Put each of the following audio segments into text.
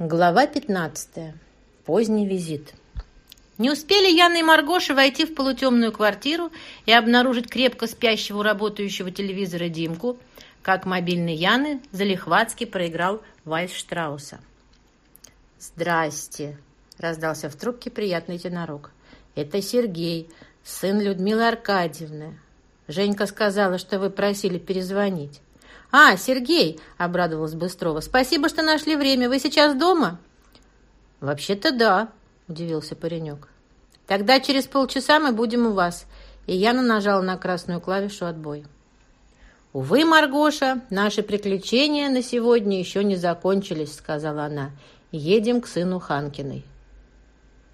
Глава 15. Поздний визит. Не успели Яна и Маргоша войти в полутемную квартиру и обнаружить крепко спящего работающего телевизора Димку, как мобильный Яны залихватски проиграл вальс Штрауса. «Здрасте!» — раздался в трубке приятный тенорок. «Это Сергей, сын Людмилы Аркадьевны. Женька сказала, что вы просили перезвонить». «А, Сергей!» — обрадовалась Быстрова. «Спасибо, что нашли время. Вы сейчас дома?» «Вообще-то да», — удивился паренек. «Тогда через полчаса мы будем у вас». И Яна нажала на красную клавишу «Отбой». «Увы, Маргоша, наши приключения на сегодня еще не закончились», — сказала она. «Едем к сыну Ханкиной».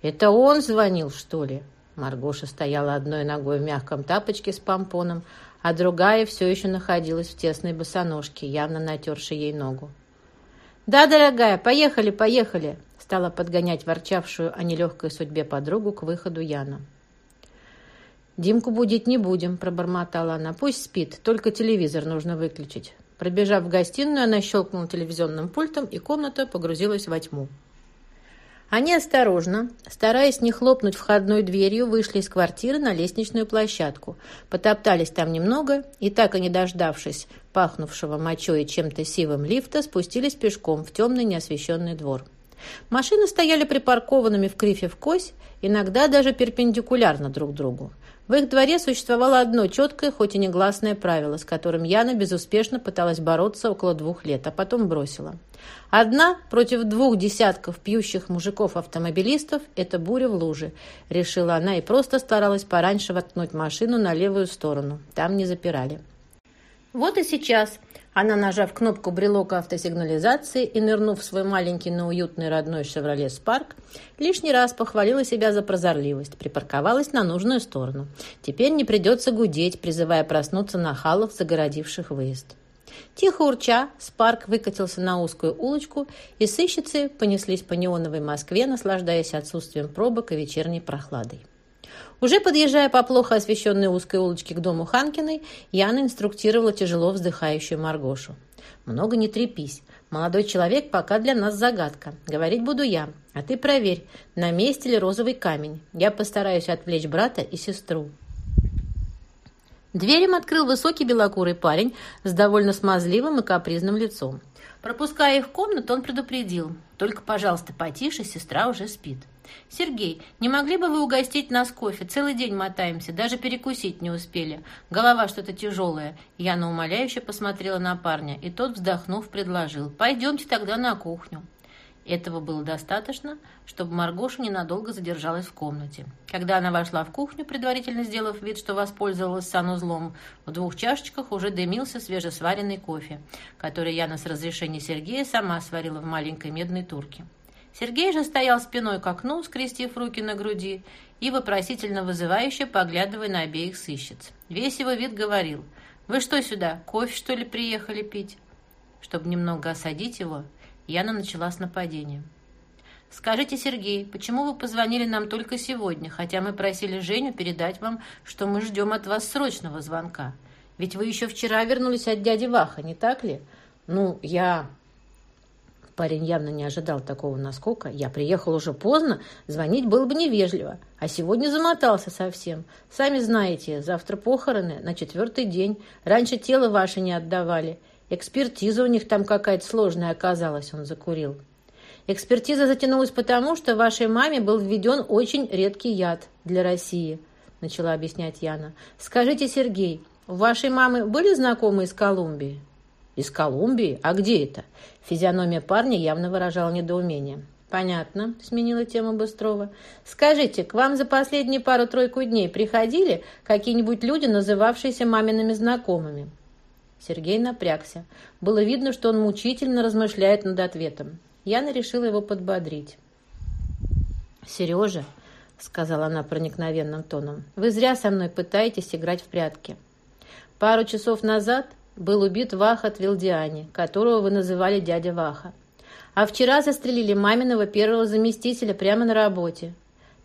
«Это он звонил, что ли?» Маргоша стояла одной ногой в мягком тапочке с помпоном, а другая все еще находилась в тесной босоножке, явно натершей ей ногу. «Да, дорогая, поехали, поехали!» стала подгонять ворчавшую о нелегкой судьбе подругу к выходу Яна. «Димку будить не будем», – пробормотала она. «Пусть спит, только телевизор нужно выключить». Пробежав в гостиную, она щелкнула телевизионным пультом, и комната погрузилась во тьму. Они осторожно, стараясь не хлопнуть входной дверью, вышли из квартиры на лестничную площадку, потоптались там немного и, так и не дождавшись пахнувшего мочой и чем-то сивым лифта, спустились пешком в темный неосвещенный двор. Машины стояли припаркованными в крифе в кось, иногда даже перпендикулярно друг другу. В их дворе существовало одно четкое, хоть и негласное правило, с которым Яна безуспешно пыталась бороться около двух лет, а потом бросила. Одна против двух десятков пьющих мужиков-автомобилистов – это буря в луже, решила она и просто старалась пораньше воткнуть машину на левую сторону. Там не запирали. Вот и сейчас она, нажав кнопку брелока автосигнализации и нырнув в свой маленький, но уютный родной «Шевроле Спарк», лишний раз похвалила себя за прозорливость, припарковалась на нужную сторону. Теперь не придется гудеть, призывая проснуться нахалов, загородивших выезд. Тихо урча, Спарк выкатился на узкую улочку, и сыщицы понеслись по неоновой Москве, наслаждаясь отсутствием пробок и вечерней прохладой. Уже подъезжая по плохо освещенной узкой улочке к дому Ханкиной, Яна инструктировала тяжело вздыхающую Маргошу. «Много не трепись. Молодой человек пока для нас загадка. Говорить буду я. А ты проверь, на месте ли розовый камень. Я постараюсь отвлечь брата и сестру». Дверь им открыл высокий белокурый парень с довольно смазливым и капризным лицом. Пропуская их в комнату, он предупредил. «Только, пожалуйста, потише, сестра уже спит». «Сергей, не могли бы вы угостить нас кофе? Целый день мотаемся, даже перекусить не успели. Голова что-то тяжелая». Яна умоляюще посмотрела на парня, и тот, вздохнув, предложил. «Пойдемте тогда на кухню». Этого было достаточно, чтобы Маргоша ненадолго задержалась в комнате. Когда она вошла в кухню, предварительно сделав вид, что воспользовалась санузлом, в двух чашечках уже дымился свежесваренный кофе, который Яна с разрешения Сергея сама сварила в маленькой медной турке. Сергей же стоял спиной к окну, скрестив руки на груди и вопросительно вызывающе поглядывая на обеих сыщиц. Весь его вид говорил, «Вы что сюда, кофе, что ли, приехали пить?» Чтобы немного осадить его, Яна начала с нападения. «Скажите, Сергей, почему вы позвонили нам только сегодня, хотя мы просили Женю передать вам, что мы ждем от вас срочного звонка? Ведь вы еще вчера вернулись от дяди Ваха, не так ли? Ну, я...» Парень явно не ожидал такого наскока. Я приехал уже поздно, звонить было бы невежливо. А сегодня замотался совсем. Сами знаете, завтра похороны, на четвертый день. Раньше тело ваше не отдавали. Экспертиза у них там какая-то сложная оказалась, он закурил. Экспертиза затянулась потому, что вашей маме был введен очень редкий яд для России, начала объяснять Яна. Скажите, Сергей, у вашей мамы были знакомые из Колумбии? «Из Колумбии? А где это?» Физиономия парня явно выражала недоумение. «Понятно», — сменила тему Быстрова. «Скажите, к вам за последние пару-тройку дней приходили какие-нибудь люди, называвшиеся мамиными знакомыми?» Сергей напрягся. Было видно, что он мучительно размышляет над ответом. Яна решила его подбодрить. «Сережа», — сказала она проникновенным тоном, — «вы зря со мной пытаетесь играть в прятки. Пару часов назад был убит Ваха Твилдиани, которого вы называли дядя Ваха. А вчера застрелили маминого первого заместителя прямо на работе.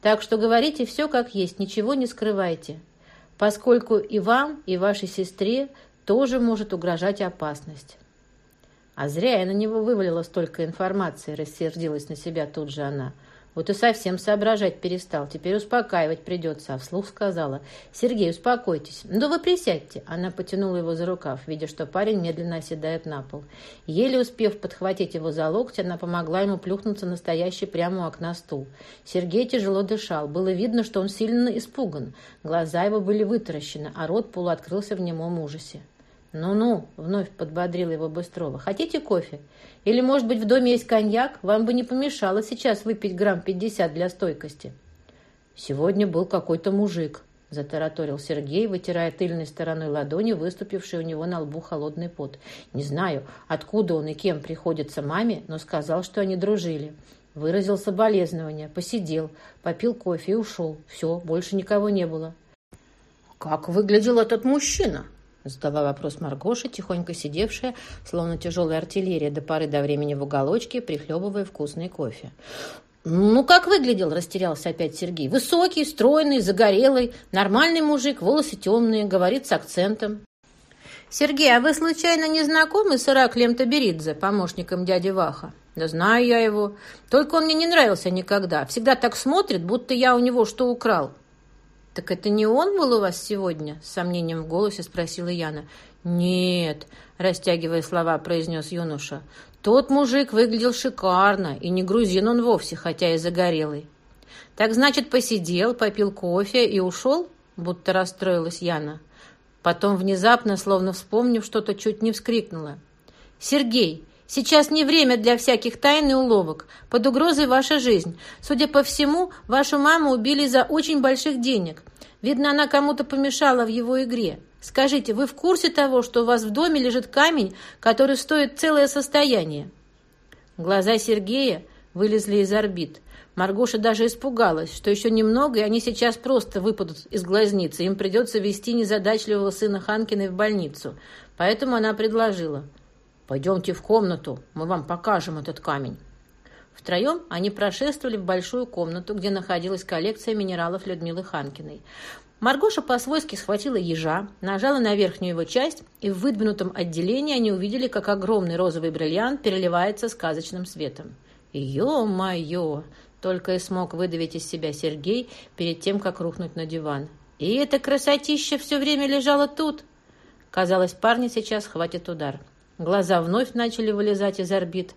Так что говорите все как есть, ничего не скрывайте, поскольку и вам, и вашей сестре тоже может угрожать опасность. А зря я на него вывалила столько информации, рассердилась на себя тут же она. Вот и совсем соображать перестал. Теперь успокаивать придется. А вслух сказала. «Сергей, успокойтесь. Ну вы присядьте». Она потянула его за рукав, видя, что парень медленно оседает на пол. Еле успев подхватить его за локоть, она помогла ему плюхнуться настоящий прямо у окна стул. Сергей тяжело дышал. Было видно, что он сильно испуган. Глаза его были вытаращены, а рот полуоткрылся в немом ужасе. «Ну-ну», — вновь подбодрила его Быстрова. «Хотите кофе? Или, может быть, в доме есть коньяк? Вам бы не помешало сейчас выпить грамм пятьдесят для стойкости». «Сегодня был какой-то мужик», — затараторил Сергей, вытирая тыльной стороной ладони, выступивший у него на лбу холодный пот. «Не знаю, откуда он и кем приходится маме, но сказал, что они дружили. Выразил соболезнования, посидел, попил кофе и ушел. Все, больше никого не было». «Как выглядел этот мужчина?» Задала вопрос Маргоша, тихонько сидевшая, словно тяжелая артиллерия, до поры до времени в уголочке, прихлебывая вкусный кофе. «Ну, как выглядел?» – растерялся опять Сергей. «Высокий, стройный, загорелый, нормальный мужик, волосы темные, говорит с акцентом». «Сергей, а вы случайно не знакомы с Ираклием Таберидзе, помощником дяди Ваха?» «Да знаю я его. Только он мне не нравился никогда. Всегда так смотрит, будто я у него что украл». «Так это не он был у вас сегодня?» — с сомнением в голосе спросила Яна. «Нет», — растягивая слова, произнес юноша. «Тот мужик выглядел шикарно, и не грузин он вовсе, хотя и загорелый». «Так значит, посидел, попил кофе и ушел?» — будто расстроилась Яна. Потом внезапно, словно вспомнив что-то, чуть не вскрикнула. «Сергей, Сейчас не время для всяких тайн и уловок. Под угрозой ваша жизнь. Судя по всему, вашу маму убили за очень больших денег. Видно, она кому-то помешала в его игре. Скажите, вы в курсе того, что у вас в доме лежит камень, который стоит целое состояние?» Глаза Сергея вылезли из орбит. Маргоша даже испугалась, что еще немного, и они сейчас просто выпадут из глазницы. Им придется вести незадачливого сына Ханкиной в больницу. Поэтому она предложила – «Пойдемте в комнату, мы вам покажем этот камень». Втроем они прошествовали в большую комнату, где находилась коллекция минералов Людмилы Ханкиной. Маргоша по-свойски схватила ежа, нажала на верхнюю его часть, и в выдвинутом отделении они увидели, как огромный розовый бриллиант переливается сказочным светом. «Ё-моё!» — только и смог выдавить из себя Сергей перед тем, как рухнуть на диван. «И эта красотища все время лежала тут!» Казалось, парня сейчас хватит удар. Глаза вновь начали вылезать из орбит.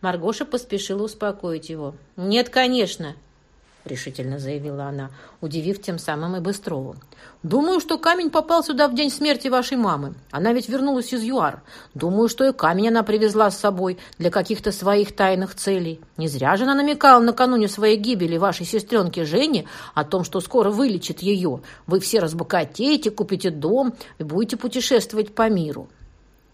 Маргоша поспешила успокоить его. «Нет, конечно!» — решительно заявила она, удивив тем самым и Быстрову. «Думаю, что камень попал сюда в день смерти вашей мамы. Она ведь вернулась из ЮАР. Думаю, что и камень она привезла с собой для каких-то своих тайных целей. Не зря же она намекала накануне своей гибели вашей сестренке Жене о том, что скоро вылечит ее. Вы все разбогатеете, купите дом и будете путешествовать по миру.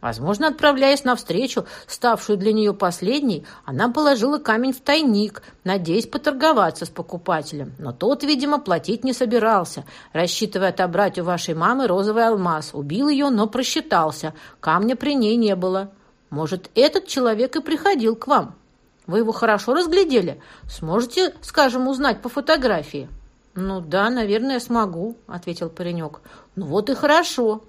Возможно, отправляясь навстречу, ставшую для нее последней, она положила камень в тайник, надеясь поторговаться с покупателем. Но тот, видимо, платить не собирался, рассчитывая отобрать у вашей мамы розовый алмаз. Убил ее, но просчитался. Камня при ней не было. Может, этот человек и приходил к вам? Вы его хорошо разглядели? Сможете, скажем, узнать по фотографии?» «Ну да, наверное, смогу», — ответил паренек. «Ну вот и хорошо»,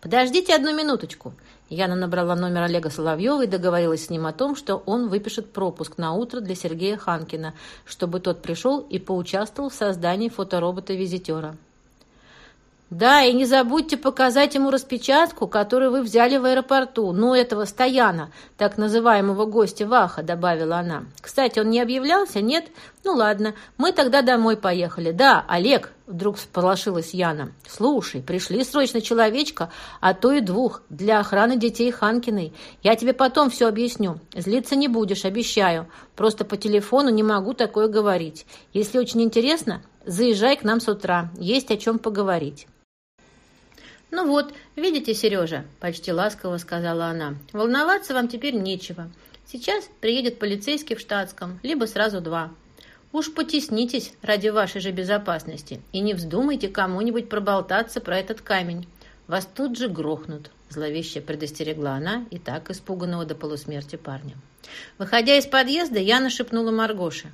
«Подождите одну минуточку». Яна набрала номер Олега Соловьева и договорилась с ним о том, что он выпишет пропуск на утро для Сергея Ханкина, чтобы тот пришел и поучаствовал в создании фоторобота-визитера. «Да, и не забудьте показать ему распечатку, которую вы взяли в аэропорту. Ну, этого Стояна, так называемого гостя Ваха», — добавила она. «Кстати, он не объявлялся, нет? Ну, ладно, мы тогда домой поехали. Да, Олег», — вдруг сполошилась Яна. «Слушай, пришли срочно человечка, а то и двух, для охраны детей Ханкиной. Я тебе потом все объясню. Злиться не будешь, обещаю. Просто по телефону не могу такое говорить. Если очень интересно, заезжай к нам с утра. Есть о чем поговорить». «Ну вот, видите, Сережа», — почти ласково сказала она, — «волноваться вам теперь нечего. Сейчас приедет полицейский в штатском, либо сразу два. Уж потеснитесь ради вашей же безопасности и не вздумайте кому-нибудь проболтаться про этот камень. Вас тут же грохнут», — зловеще предостерегла она и так испуганного до полусмерти парня. Выходя из подъезда, Яна шепнула Маргоше.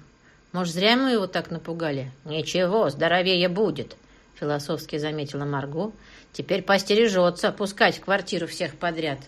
«Может, зря мы его так напугали?» «Ничего, здоровее будет», — философски заметила Марго, — Теперь постережется пускать в квартиру всех подряд.